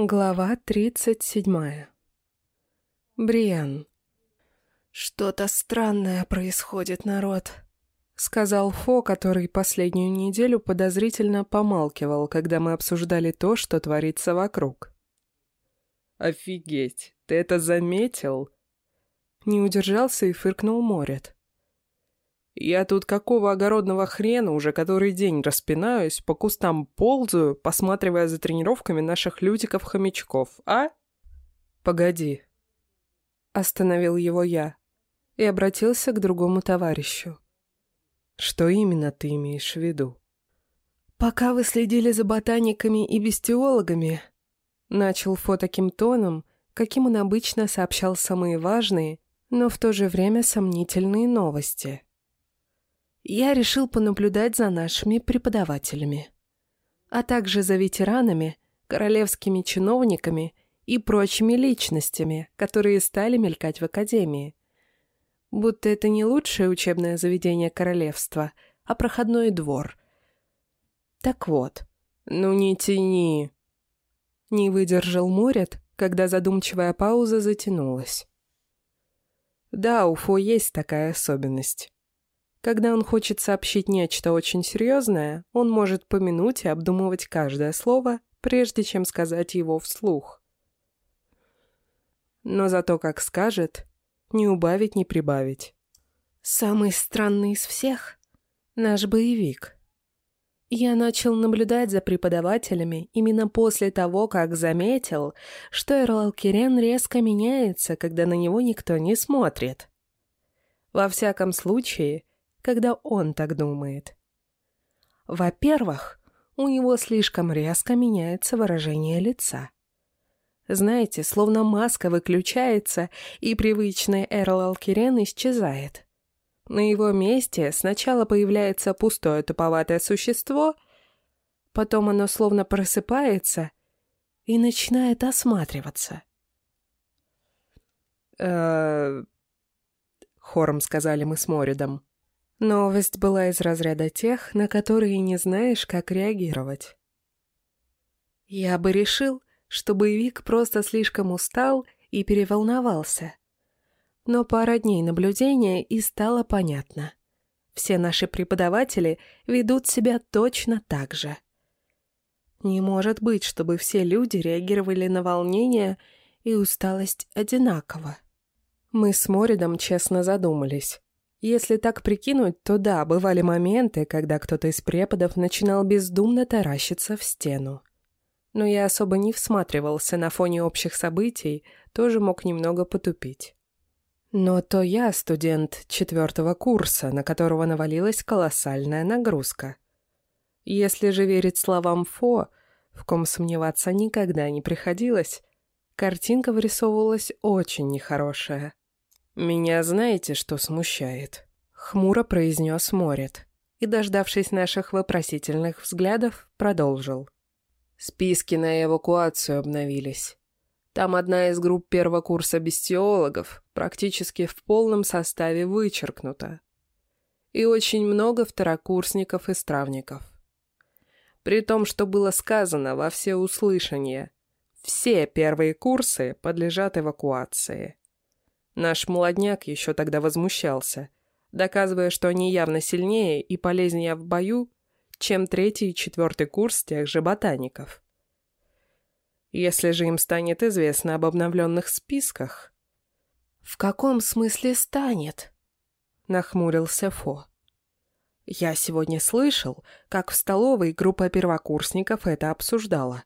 Глава тридцать седьмая. Бриан. «Что-то странное происходит, народ», — сказал Фо, который последнюю неделю подозрительно помалкивал, когда мы обсуждали то, что творится вокруг. «Офигеть, ты это заметил?» Не удержался и фыркнул Морет. Я тут какого огородного хрена уже который день распинаюсь, по кустам ползаю, посматривая за тренировками наших лютиков-хомячков, а? Погоди. Остановил его я и обратился к другому товарищу. Что именно ты имеешь в виду? Пока вы следили за ботаниками и бестиологами, начал Фо таким тоном, каким он обычно сообщал самые важные, но в то же время сомнительные новости я решил понаблюдать за нашими преподавателями, а также за ветеранами, королевскими чиновниками и прочими личностями, которые стали мелькать в академии. Будто это не лучшее учебное заведение королевства, а проходной двор. Так вот, ну не тяни. Не выдержал Морет, когда задумчивая пауза затянулась. Да, у Фо есть такая особенность. Когда он хочет сообщить нечто очень серьезное, он может помянуть и обдумывать каждое слово, прежде чем сказать его вслух. Но зато как скажет, не убавить, не прибавить. Самый странный из всех — наш боевик. Я начал наблюдать за преподавателями именно после того, как заметил, что Эрл Кирен резко меняется, когда на него никто не смотрит. Во всяком случае, когда он так думает. Во-первых, у него слишком резко меняется выражение лица. Знаете, словно маска выключается, и привычный Эрл Алкирен исчезает. На его месте сначала появляется пустое туповатое существо, потом оно словно просыпается и начинает осматриваться. «Э-э...» хором сказали мы с Моридом. Новость была из разряда тех, на которые не знаешь, как реагировать. Я бы решил, что боевик просто слишком устал и переволновался. Но пара дней наблюдения и стало понятно. Все наши преподаватели ведут себя точно так же. Не может быть, чтобы все люди реагировали на волнение и усталость одинаково. Мы с Моридом честно задумались. Если так прикинуть, то да, бывали моменты, когда кто-то из преподов начинал бездумно таращиться в стену. Но я особо не всматривался на фоне общих событий, тоже мог немного потупить. Но то я студент четвертого курса, на которого навалилась колоссальная нагрузка. Если же верить словам Фо, в ком сомневаться никогда не приходилось, картинка вырисовывалась очень нехорошая. «Меня знаете, что смущает?» — хмуро произнес Морет и, дождавшись наших вопросительных взглядов, продолжил. «Списки на эвакуацию обновились. Там одна из групп первого курса бестиологов практически в полном составе вычеркнута. И очень много второкурсников и стравников. При том, что было сказано во всеуслышание, все первые курсы подлежат эвакуации. Наш молодняк еще тогда возмущался, доказывая, что они явно сильнее и полезнее в бою, чем третий и четвертый курс тех же ботаников. Если же им станет известно об обновленных списках... «В каком смысле станет?» — нахмурился Фо. «Я сегодня слышал, как в столовой группа первокурсников это обсуждала.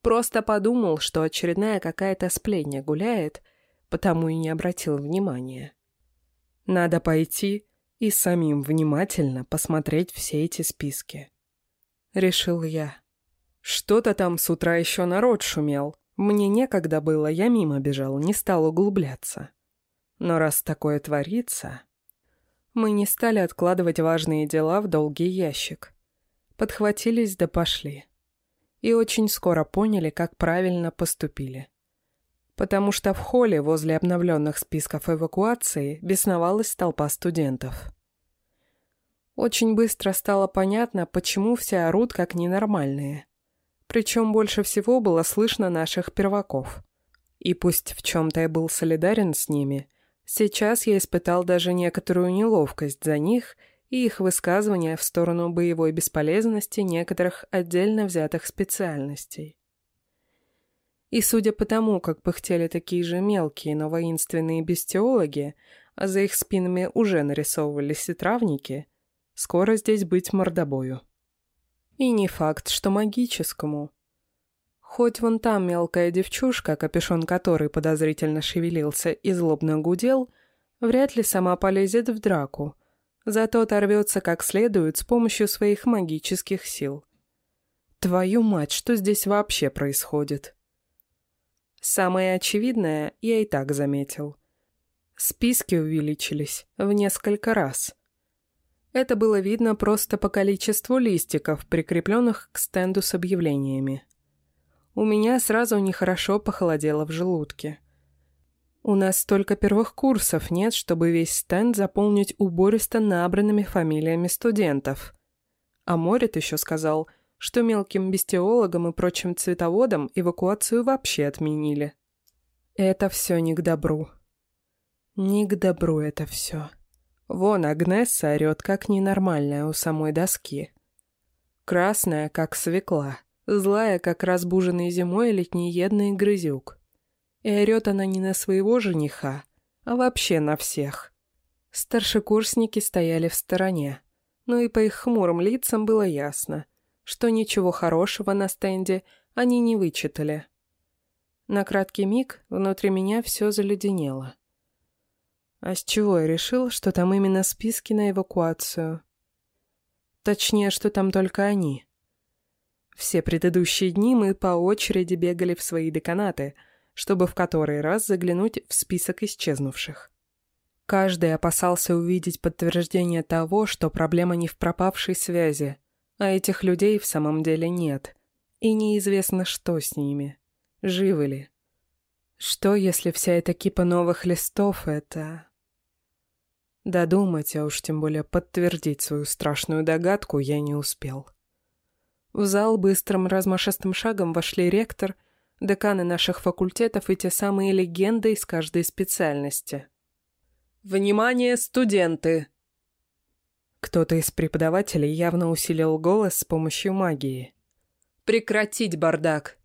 Просто подумал, что очередная какая-то сплетня гуляет — потому и не обратил внимания. Надо пойти и самим внимательно посмотреть все эти списки. Решил я. Что-то там с утра еще народ шумел. Мне некогда было, я мимо бежал, не стал углубляться. Но раз такое творится... Мы не стали откладывать важные дела в долгий ящик. Подхватились да пошли. И очень скоро поняли, как правильно поступили потому что в холле возле обновленных списков эвакуации бесновалась толпа студентов. Очень быстро стало понятно, почему все орут как ненормальные. Причем больше всего было слышно наших перваков. И пусть в чем-то я был солидарен с ними, сейчас я испытал даже некоторую неловкость за них и их высказывания в сторону боевой бесполезности некоторых отдельно взятых специальностей. И судя по тому, как пыхтели такие же мелкие, но воинственные бестиологи, а за их спинами уже нарисовывались и травники, скоро здесь быть мордобою. И не факт, что магическому. Хоть вон там мелкая девчушка, капюшон которой подозрительно шевелился и злобно гудел, вряд ли сама полезет в драку, зато оторвется как следует с помощью своих магических сил. Твою мать, что здесь вообще происходит? Самое очевидное я и так заметил. Списки увеличились в несколько раз. Это было видно просто по количеству листиков, прикрепленных к стенду с объявлениями. У меня сразу нехорошо похолодело в желудке. У нас столько первых курсов нет, чтобы весь стенд заполнить убористо набранными фамилиями студентов. А Морит еще сказал, что мелким бестиологам и прочим цветоводам эвакуацию вообще отменили. Это все не к добру. Не к добру это все. Вон Агнесса орет, как ненормальная у самой доски. Красная, как свекла, злая, как разбуженный зимой летнеедный грызюк. И орет она не на своего жениха, а вообще на всех. Старшекурсники стояли в стороне, но и по их хмурым лицам было ясно, что ничего хорошего на стенде они не вычитали. На краткий миг внутри меня все заледенело. А с чего я решил, что там именно списки на эвакуацию? Точнее, что там только они. Все предыдущие дни мы по очереди бегали в свои деканаты, чтобы в который раз заглянуть в список исчезнувших. Каждый опасался увидеть подтверждение того, что проблема не в пропавшей связи, а этих людей в самом деле нет. И неизвестно, что с ними. Живы ли? Что, если вся эта кипа новых листов — это... Додумать, а уж тем более подтвердить свою страшную догадку я не успел. В зал быстрым размашистым шагом вошли ректор, деканы наших факультетов и те самые легенды из каждой специальности. «Внимание, студенты!» Кто-то из преподавателей явно усилил голос с помощью магии. «Прекратить бардак!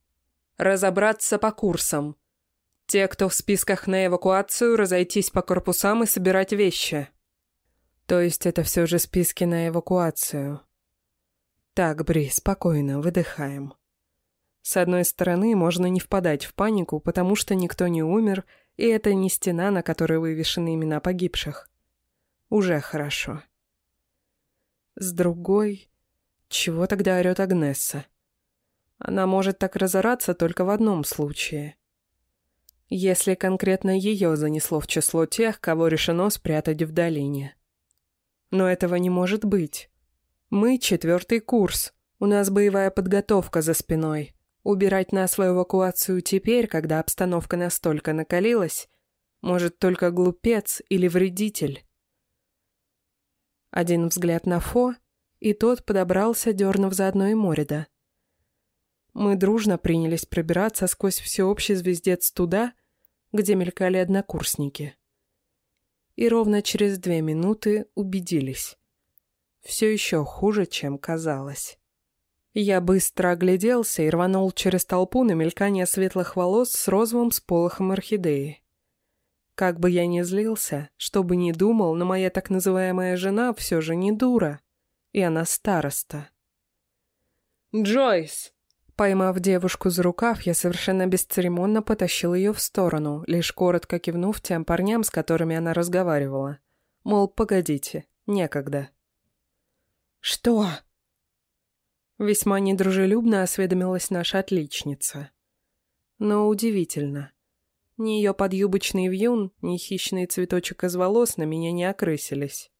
Разобраться по курсам!» Те, кто в списках на эвакуацию, разойтись по корпусам и собирать вещи. То есть это все же списки на эвакуацию. Так, Бри, спокойно, выдыхаем. С одной стороны, можно не впадать в панику, потому что никто не умер, и это не стена, на которой вывешены имена погибших. Уже хорошо. С другой, чего тогда орёт Агнесса? Она может так разораться только в одном случае. Если конкретно ее занесло в число тех, кого решено спрятать в долине. Но этого не может быть. Мы четвертый курс. У нас боевая подготовка за спиной. Убирать нас в эвакуацию теперь, когда обстановка настолько накалилась, может только глупец или вредитель. Один взгляд на Фо, и тот подобрался, дернув заодно и Морида. Мы дружно принялись пробираться сквозь всеобщий звездец туда, где мелькали однокурсники и ровно через две минуты убедились. Все еще хуже, чем казалось. Я быстро огляделся и рванул через толпу на мелькание светлых волос с розовым сполохом орхидеи. Как бы я ни злился, что бы ни думал, но моя так называемая жена все же не дура, и она староста. «Джойс!» Поймав девушку за рукав, я совершенно бесцеремонно потащил ее в сторону, лишь коротко кивнув тем парням, с которыми она разговаривала. Мол, погодите, некогда. «Что?» Весьма недружелюбно осведомилась наша отличница. Но удивительно. Ни ее подъюбочный вьюн, ни хищный цветочек из волос на меня не окрысились.